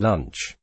lunch.